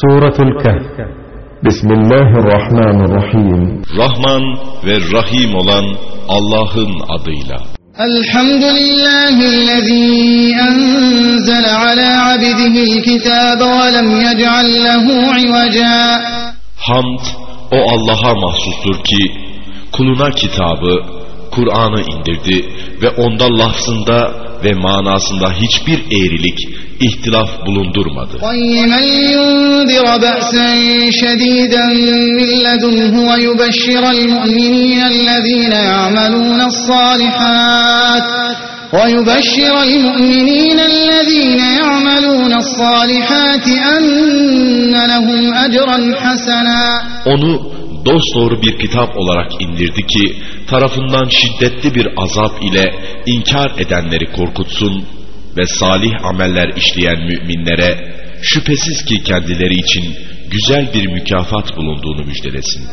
Suratul Kahf Bismillahirrahmanirrahim Rahman ve Rahim olan Allah'ın adıyla. الحمد لله الذي أنزل على عبده الكتاب ولم يجعل له عوجا Hamd o Allah'a mahsustur ki kuluna kitabı, Kur'an'ı indirdi ve onda lafzında ve manasında hiçbir eğrilik, ihtilaf bulundurmadı. قيما لينذر بأسا شديدا من لدنه ويبشر المؤمنين الذين يعملون الصالحات ويبشر المؤمنين الذين يعملون الصالحات أن لهم أجرا حسنا Onu dosdoğru bir kitap olarak indirdi ki tarafından şiddetli bir azap ile inkar edenleri korkutsun ve salih ameller işleyen müminlere şüphesiz ki kendileri için güzel bir mükafat bulunduğunu müjdelesin.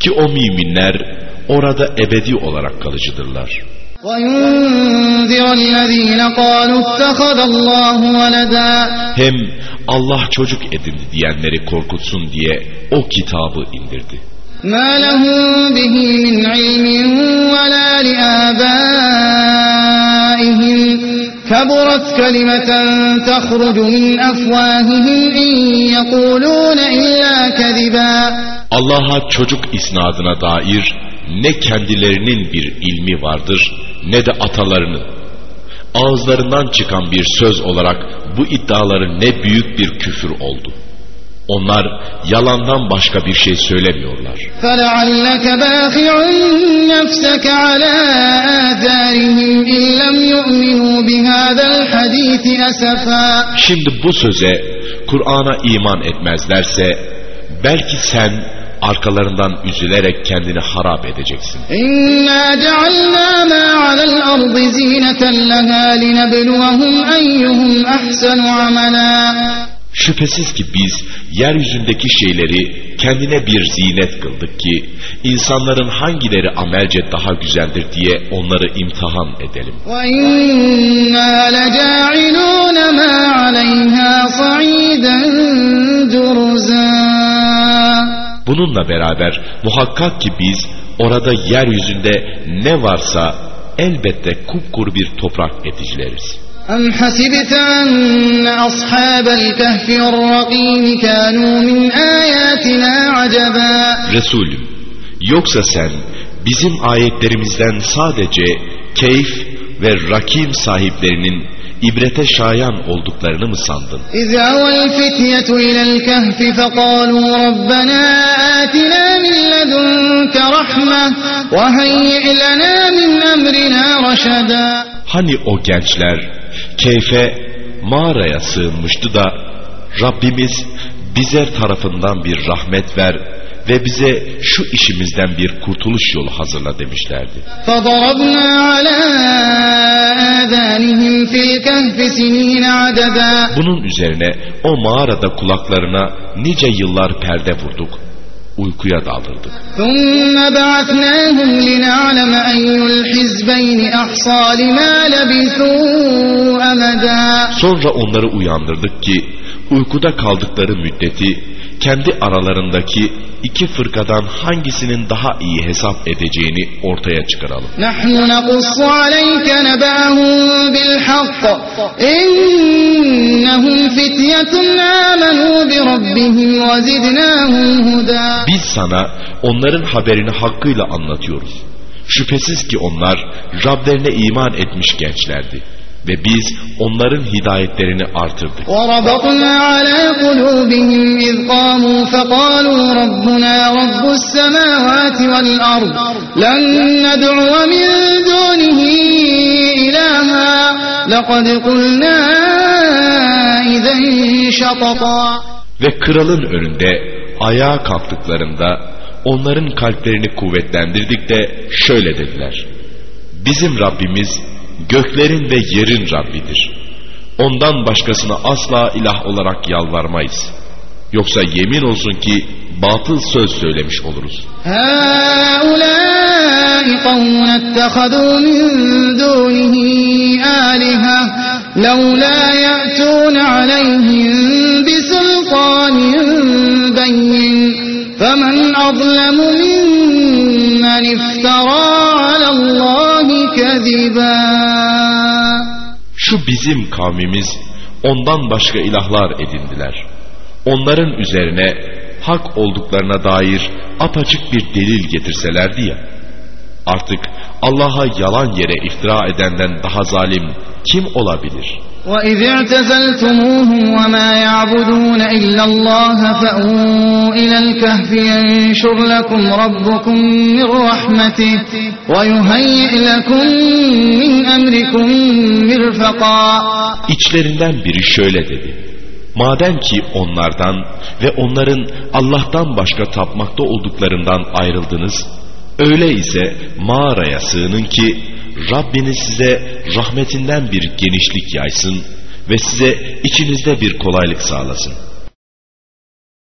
Ki o müminler orada ebedi olarak kalıcıdırlar. Hem Allah çocuk edindi diyenleri korkutsun diye o kitabı indirdi. ما لهم به من علم ولا لآبائهم كبرت كلمة تخرج من أفواههم إن يقولون إلا كذبا Allah'a çocuk isnadına dair ne kendilerinin bir ilmi vardır ne de atalarının. Ağızlarından çıkan bir söz olarak bu iddiaları ne büyük bir küfür oldu. Onlar yalandan başka bir şey söylemiyorlar. فلعلك باخع نفسك على آثارهم إن لم يؤمنوا بهذا الحديث أسفا Şimdi bu söze Kur'an'a iman etmezlerse belki sen arkalarından üzülerek kendini harap edeceksin. إنا جعلنا ما على الأرض زينة لها لنبلوهم أيهم أحسن عملا Şüphesiz ki biz yeryüzündeki şeyleri kendine bir zinet kıldık ki insanların hangileri amelce daha güzeldir diye onları imtihan edelim. Bununla beraber muhakkak ki biz orada yeryüzünde ne varsa elbette kupkuru bir toprak edicileriz. أم حسبت أن أصحاب الكهف والرقيم كانوا من آياتنا عجبا Resulüm, yoksa sen bizim ayetlerimizden sadece keyif ve rakim sahiplerinin ibrete şayan olduklarını mı sandın? إذ أوى الفتية إلى الكهف فقالوا ربنا آتنا من لدنك رحمة وهيئ لنا من أمرنا رشدا Hani o gençler Keyfe mağaraya sığınmıştı da Rabbimiz bize tarafından bir rahmet ver ve bize şu işimizden bir kurtuluş yolu hazırla demişlerdi. Bunun üzerine o mağarada kulaklarına nice yıllar perde vurduk uykuya daldırdık. Sonra onları uyandırdık ki uykuda kaldıkları müddeti kendi aralarındaki iki fırkadan hangisinin daha iyi hesap edeceğini ortaya çıkaralım. Nahnu naqussu aleyke nebâhum bil. Biz sana onların haberini hakkıyla anlatıyoruz. Şüphesiz ki onlar Rablerine iman etmiş gençlerdi ve biz onların hidayetlerini artırdık. وربطنا على قلوبهم إذ قاموا فقالوا ربنا رب السماوات والأرض لن ندعو من دونه إلها لقد قلنا إذا شططا Ve kralın önünde ayağa kalktıklarında onların kalplerini kuvvetlendirdik de şöyle dediler. Bizim Rabbimiz göklerin ve yerin Rabbidir. Ondan başkasına asla ilah olarak yalvarmayız. Yoksa yemin olsun ki batıl söz söylemiş oluruz. هؤلاء قوم اتخذوا من دونه آلهة لولا يأتون عليهم بسلطان بين فمن أظلم ممن افترى على الله كذبا Şu bizim kavmimiz ondan başka ilahlar edindiler. Onların üzerine hak olduklarına dair apaçık bir delil getirselerdi ya. Artık Allah'a yalan yere iftira edenden daha zalim kim olabilir? وإذ اعتزلتموهم وما يعبدون إلا الله فأووا إلى الكهف ينشر لكم ربكم من رحمته ويهيئ لكم من أمركم مرفقا İçlerinden biri şöyle dedi. Madem ki onlardan ve onların Allah'tan başka tapmakta olduklarından ayrıldınız, öyleyse mağaraya sığının ki Rabbiniz size rahmetinden bir genişlik yaysın ve size içinizde bir kolaylık sağlasın.''